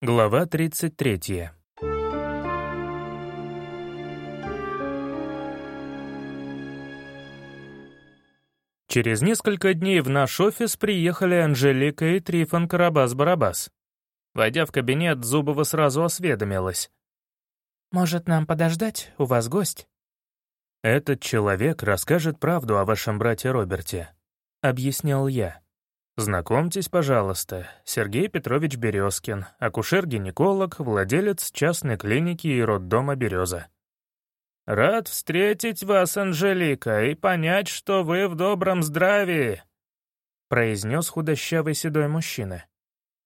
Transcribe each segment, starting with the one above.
Глава 33. Через несколько дней в наш офис приехали Анжелика и Трифон Карабас-Барабас. Войдя в кабинет, Зубова сразу осведомилась. «Может, нам подождать? У вас гость?» «Этот человек расскажет правду о вашем брате Роберте», — объяснял я. Знакомьтесь, пожалуйста, Сергей Петрович Березкин, акушер-гинеколог, владелец частной клиники и роддома «Береза». «Рад встретить вас, Анжелика, и понять, что вы в добром здравии», произнес худощавый седой мужчина.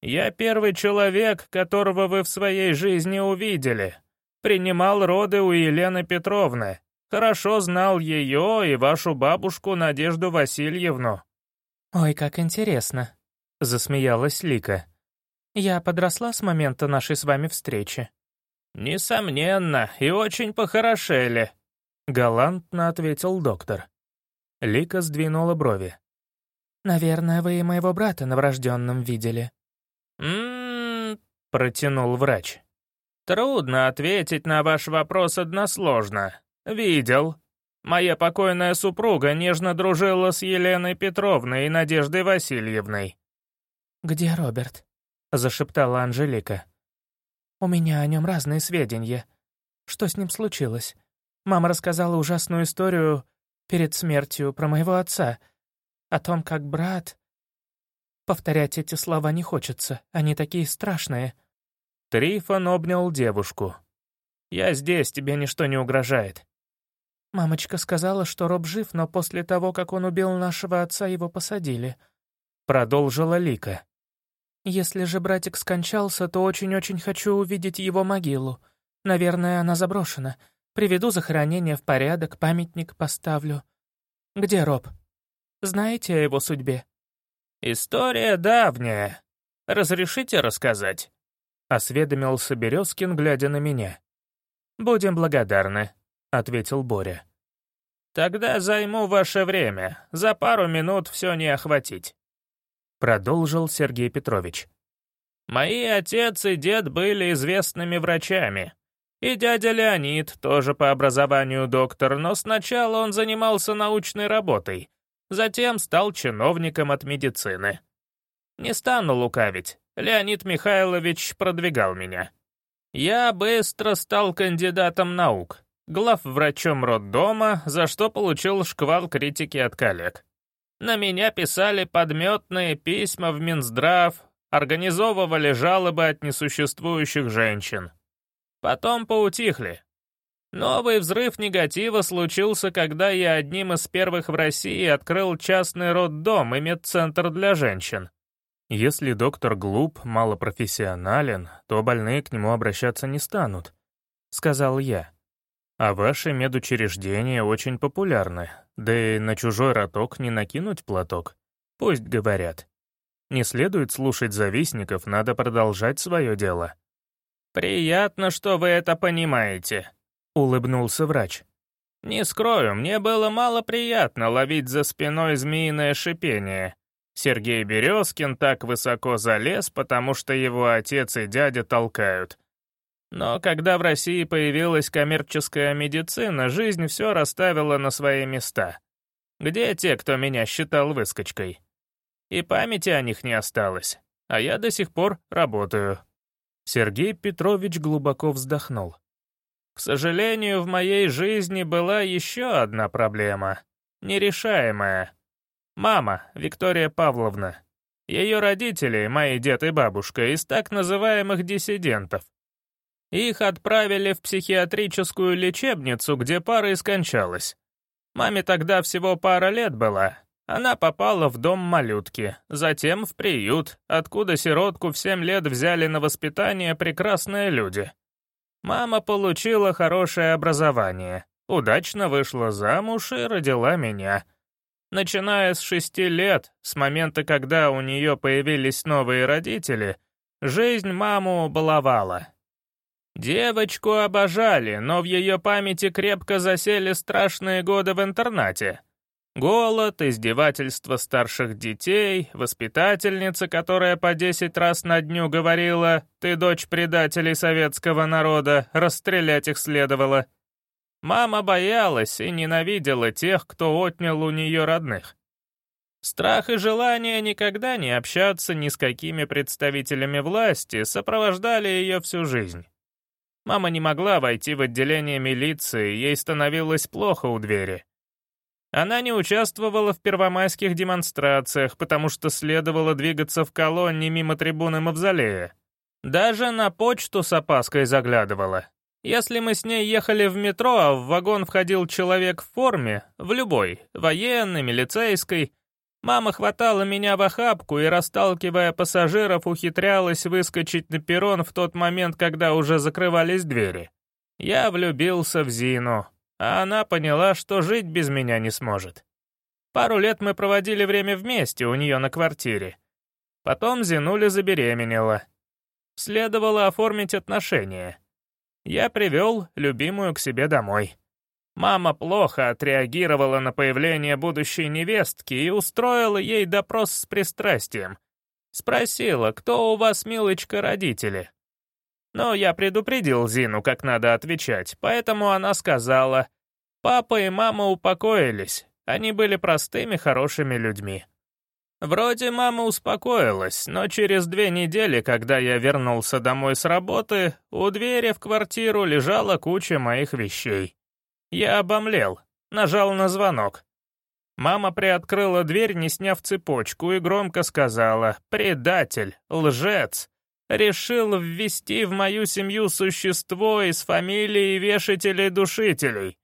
«Я первый человек, которого вы в своей жизни увидели. Принимал роды у Елены Петровны. Хорошо знал ее и вашу бабушку Надежду Васильевну. «Ой, как интересно», — засмеялась Лика. «Я подросла с момента нашей с вами встречи». «Несомненно, и очень похорошели», — галантно ответил доктор. Лика сдвинула брови. «Наверное, вы и моего брата новорожденным видели». «М-м-м», протянул врач. «Трудно ответить на ваш вопрос односложно. Видел. Моя покойная супруга нежно дружила с Еленой Петровной и Надеждой Васильевной». «Где Роберт?» — зашептала Анжелика. «У меня о нем разные сведения. Что с ним случилось? Мама рассказала ужасную историю перед смертью про моего отца, о том, как брат... Повторять эти слова не хочется, они такие страшные». Трифон обнял девушку. «Я здесь, тебе ничто не угрожает. «Мамочка сказала, что Роб жив, но после того, как он убил нашего отца, его посадили», — продолжила Лика. «Если же братик скончался, то очень-очень хочу увидеть его могилу. Наверное, она заброшена. Приведу захоронение в порядок, памятник поставлю. Где Роб? Знаете о его судьбе?» «История давняя. Разрешите рассказать?» — осведомился Березкин, глядя на меня. «Будем благодарны», ответил Боря. «Тогда займу ваше время. За пару минут все не охватить», — продолжил Сергей Петрович. «Мои отец и дед были известными врачами. И дядя Леонид, тоже по образованию доктор, но сначала он занимался научной работой, затем стал чиновником от медицины. Не стану лукавить, Леонид Михайлович продвигал меня. Я быстро стал кандидатом наук, главврачом роддома, за что получил шквал критики от коллег. На меня писали подметные письма в Минздрав, организовывали жалобы от несуществующих женщин. Потом поутихли. Новый взрыв негатива случился, когда я одним из первых в России открыл частный роддом и медцентр для женщин. Если доктор глуп, малопрофессионален, то больные к нему обращаться не станут, — сказал я. А ваши медучреждения очень популярны, да и на чужой роток не накинуть платок. Пусть говорят. Не следует слушать завистников, надо продолжать свое дело. «Приятно, что вы это понимаете», — улыбнулся врач. «Не скрою, мне было мало приятно ловить за спиной змеиное шипение. Сергей Березкин так высоко залез, потому что его отец и дядя толкают. Но когда в России появилась коммерческая медицина, жизнь все расставила на свои места. Где те, кто меня считал выскочкой? И памяти о них не осталось, а я до сих пор работаю. Сергей Петрович глубоко вздохнул. К сожалению, в моей жизни была еще одна проблема, нерешаемая. Мама, Виктория Павловна. Ее родители, мои дед и бабушка, из так называемых диссидентов. Их отправили в психиатрическую лечебницу, где пара и скончалась. Маме тогда всего пара лет была. Она попала в дом малютки, затем в приют, откуда сиротку в семь лет взяли на воспитание прекрасные люди. Мама получила хорошее образование, удачно вышла замуж и родила меня. Начиная с шести лет, с момента, когда у нее появились новые родители, жизнь маму баловала, Девочку обожали, но в ее памяти крепко засели страшные годы в интернате. Голод, издевательство старших детей, воспитательница, которая по десять раз на дню говорила «ты дочь предателей советского народа, расстрелять их следовало». Мама боялась и ненавидела тех, кто отнял у нее родных. Страх и желание никогда не общаться ни с какими представителями власти сопровождали ее всю жизнь. Мама не могла войти в отделение милиции, ей становилось плохо у двери. Она не участвовала в первомайских демонстрациях, потому что следовало двигаться в колонне мимо трибуны Мавзолея. Даже на почту с опаской заглядывала. Если мы с ней ехали в метро, а в вагон входил человек в форме, в любой, военной, милицейской, мама хватала меня в охапку и, расталкивая пассажиров, ухитрялась выскочить на перрон в тот момент, когда уже закрывались двери. Я влюбился в Зину, а она поняла, что жить без меня не сможет. Пару лет мы проводили время вместе у нее на квартире. Потом Зинуля забеременела. Следовало оформить отношения. Я привел любимую к себе домой. Мама плохо отреагировала на появление будущей невестки и устроила ей допрос с пристрастием. Спросила, кто у вас, милочка, родители? Но я предупредил Зину, как надо отвечать, поэтому она сказала, «Папа и мама упокоились, они были простыми, хорошими людьми». Вроде мама успокоилась, но через две недели, когда я вернулся домой с работы, у двери в квартиру лежала куча моих вещей. Я обомлел, нажал на звонок. Мама приоткрыла дверь, не сняв цепочку, и громко сказала «Предатель! Лжец! решил ввести в мою семью существо из фамилии вешателей-душителей.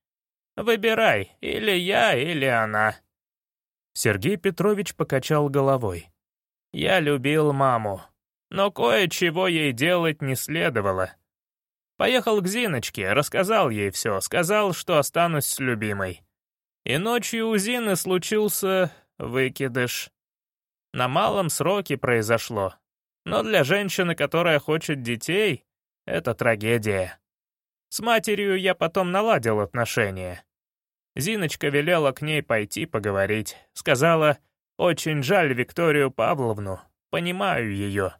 Выбирай, или я, или она». Сергей Петрович покачал головой. «Я любил маму, но кое-чего ей делать не следовало. Поехал к Зиночке, рассказал ей все, сказал, что останусь с любимой. И ночью у Зины случился выкидыш. На малом сроке произошло, но для женщины, которая хочет детей, это трагедия. С матерью я потом наладил отношения. Зиночка велела к ней пойти поговорить. Сказала, «Очень жаль Викторию Павловну, понимаю ее.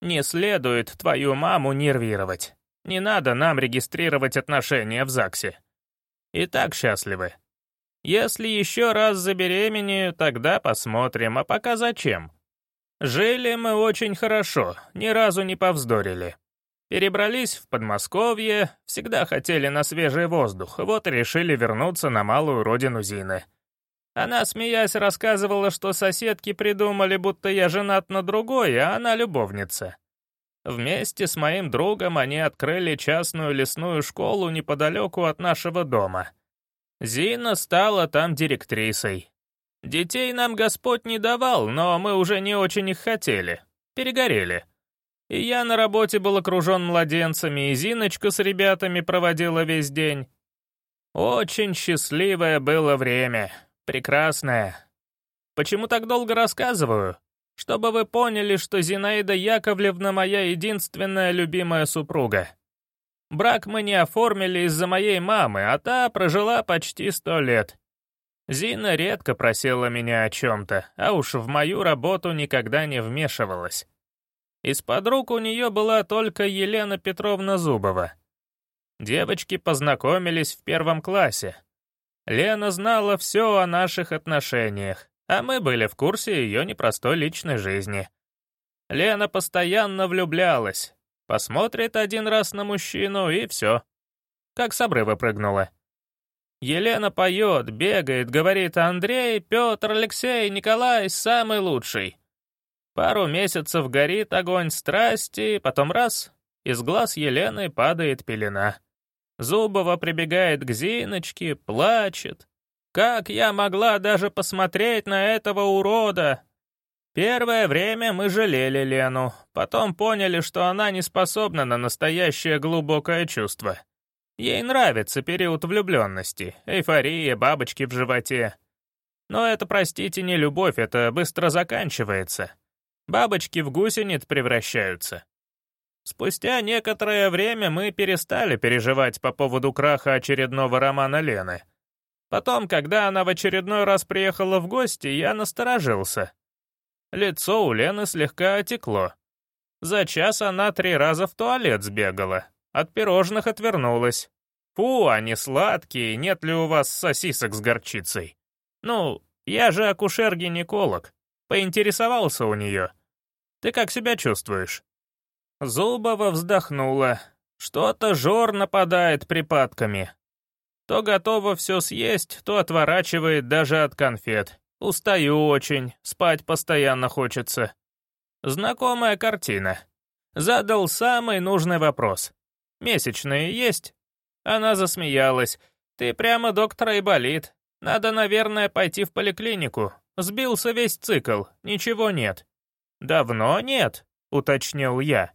Не следует твою маму нервировать. Не надо нам регистрировать отношения в ЗАГСе. И так счастливы. Если еще раз забеременею, тогда посмотрим, а пока зачем?» Жили мы очень хорошо, ни разу не повздорили. Перебрались в Подмосковье, всегда хотели на свежий воздух, вот и решили вернуться на малую родину Зины. Она, смеясь, рассказывала, что соседки придумали, будто я женат на другой, а она любовница. Вместе с моим другом они открыли частную лесную школу неподалеку от нашего дома. Зина стала там директрисой. Детей нам Господь не давал, но мы уже не очень их хотели. Перегорели. И я на работе был окружен младенцами, и Зиночка с ребятами проводила весь день. Очень счастливое было время. Прекрасное. Почему так долго рассказываю? Чтобы вы поняли, что Зинаида Яковлевна моя единственная любимая супруга. Брак мы не оформили из-за моей мамы, а та прожила почти сто лет. Зина редко просила меня о чем-то, а уж в мою работу никогда не вмешивалась. Из подруг у нее была только Елена Петровна Зубова. Девочки познакомились в первом классе. Лена знала все о наших отношениях, а мы были в курсе ее непростой личной жизни. Лена постоянно влюблялась. Посмотрит один раз на мужчину, и все. Как с обрыва прыгнула. Елена поет, бегает, говорит «Андрей, Петр, Алексей, Николай самый лучший». Пару месяцев горит огонь страсти, потом раз — из глаз Елены падает пелена. Зубова прибегает к Зиночке, плачет. «Как я могла даже посмотреть на этого урода?» Первое время мы жалели Лену, потом поняли, что она не способна на настоящее глубокое чувство. Ей нравится период влюбленности, эйфория, бабочки в животе. Но это, простите, не любовь, это быстро заканчивается. Бабочки в гусениц превращаются. Спустя некоторое время мы перестали переживать по поводу краха очередного романа Лены. Потом, когда она в очередной раз приехала в гости, я насторожился. Лицо у Лены слегка отекло. За час она три раза в туалет сбегала. От пирожных отвернулась. Фу, они сладкие, нет ли у вас сосисок с горчицей? Ну, я же акушер-гинеколог. Поинтересовался у нее. Ты как себя чувствуешь? Зубова вздохнула. Что-то жор нападает припадками. То готова все съесть, то отворачивает даже от конфет. Устаю очень, спать постоянно хочется. Знакомая картина. Задал самый нужный вопрос. «Месячные есть?» Она засмеялась. «Ты прямо доктора и болит. Надо, наверное, пойти в поликлинику. Сбился весь цикл, ничего нет». «Давно нет?» — уточнил я.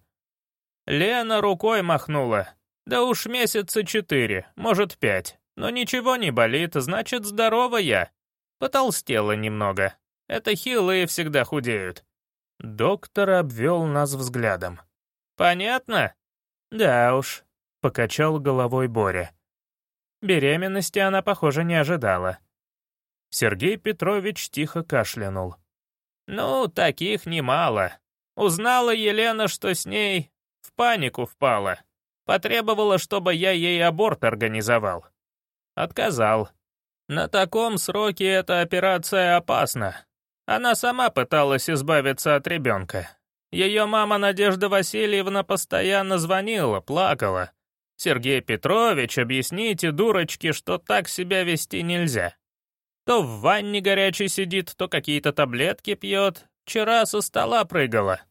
Лена рукой махнула. «Да уж месяца четыре, может, пять. Но ничего не болит, значит, здорова я. Потолстела немного. Это хилые всегда худеют». Доктор обвел нас взглядом. «Понятно?» «Да уж», — покачал головой Боря. Беременности она, похоже, не ожидала. Сергей Петрович тихо кашлянул. «Ну, таких немало. Узнала Елена, что с ней в панику впала. Потребовала, чтобы я ей аборт организовал. Отказал. На таком сроке эта операция опасна. Она сама пыталась избавиться от ребенка. Ее мама Надежда Васильевна постоянно звонила, плакала. «Сергей Петрович, объясните, дурочки, что так себя вести нельзя. То в ванне горячей сидит, то какие-то таблетки пьет. Вчера со стола прыгала.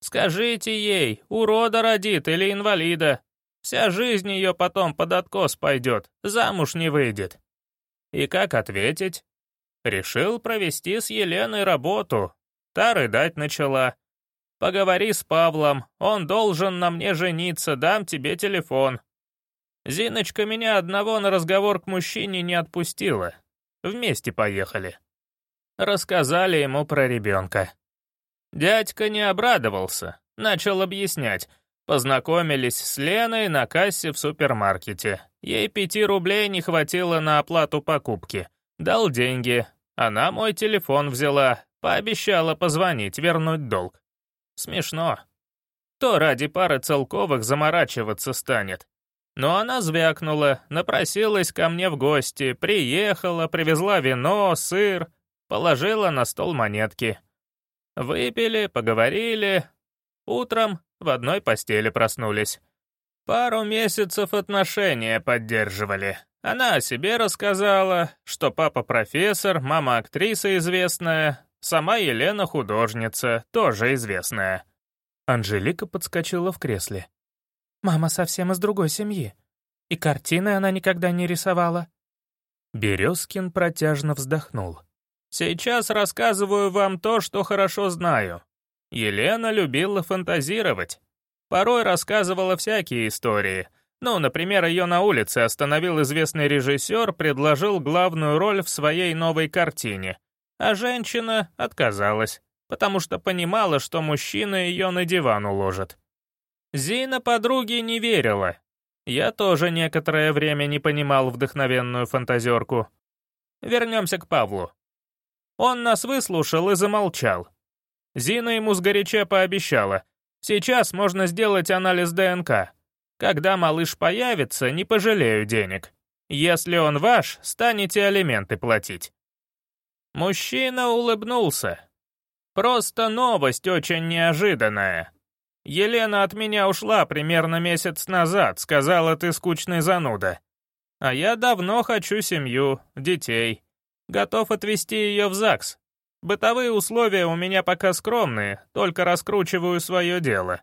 Скажите ей, урода родит или инвалида. Вся жизнь ее потом под откос пойдет, замуж не выйдет. И как ответить? Решил провести с Еленой работу. Та рыдать начала. Поговори с Павлом, он должен на мне жениться, дам тебе телефон. Зиночка меня одного на разговор к мужчине не отпустила. Вместе поехали. Рассказали ему про ребенка. Дядька не обрадовался, начал объяснять. Познакомились с Леной на кассе в супермаркете. Ей пяти рублей не хватило на оплату покупки. Дал деньги. Она мой телефон взяла, пообещала позвонить, вернуть долг. Смешно. То ради пары целковых заморачиваться станет. Но она звякнула, напросилась ко мне в гости, приехала, привезла вино, сыр, положила на стол монетки. Выпили, поговорили. Утром в одной постели проснулись. Пару месяцев отношения поддерживали. Она о себе рассказала, что папа профессор, мама актриса известная, сама Елена художница, тоже известная. Анжелика подскочила в кресле. «Мама совсем из другой семьи. И картины она никогда не рисовала». Березкин протяжно вздохнул. «Сейчас рассказываю вам то, что хорошо знаю. Елена любила фантазировать. Порой рассказывала всякие истории. Ну, например, ее на улице остановил известный режиссер, предложил главную роль в своей новой картине. А женщина отказалась, потому что понимала, что мужчина ее на диван уложит. Зина подруге не верила. Я тоже некоторое время не понимал вдохновенную фантазерку. Вернемся к Павлу. Он нас выслушал и замолчал. Зина ему сгоряча пообещала, Сейчас можно сделать анализ ДНК. Когда малыш появится, не пожалею денег. Если он ваш, станете алименты платить». Мужчина улыбнулся. «Просто новость очень неожиданная. Елена от меня ушла примерно месяц назад, сказала, ты скучный зануда. А я давно хочу семью, детей. Готов отвезти ее в ЗАГС. Бытовые условия у меня пока скромные, только раскручиваю свое дело.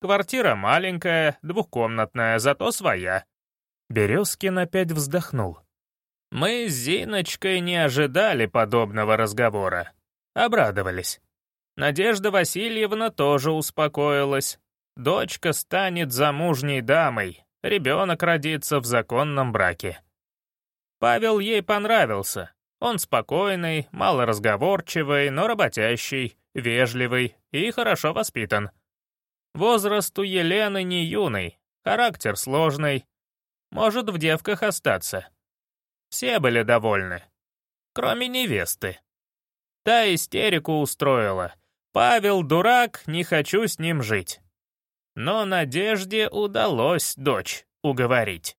Квартира маленькая, двухкомнатная, зато своя». Березкин опять вздохнул. Мы с Зиночкой не ожидали подобного разговора. Обрадовались. Надежда Васильевна тоже успокоилась. Дочка станет замужней дамой, ребенок родится в законном браке. Павел ей понравился, он спокойный, малоразговорчивый, но работящий, вежливый и хорошо воспитан. Возраст у Елены не юный, характер сложный. Может в девках остаться. Все были довольны. Кроме невесты. Та истерику устроила. «Павел дурак, не хочу с ним жить». Но Надежде удалось дочь уговорить.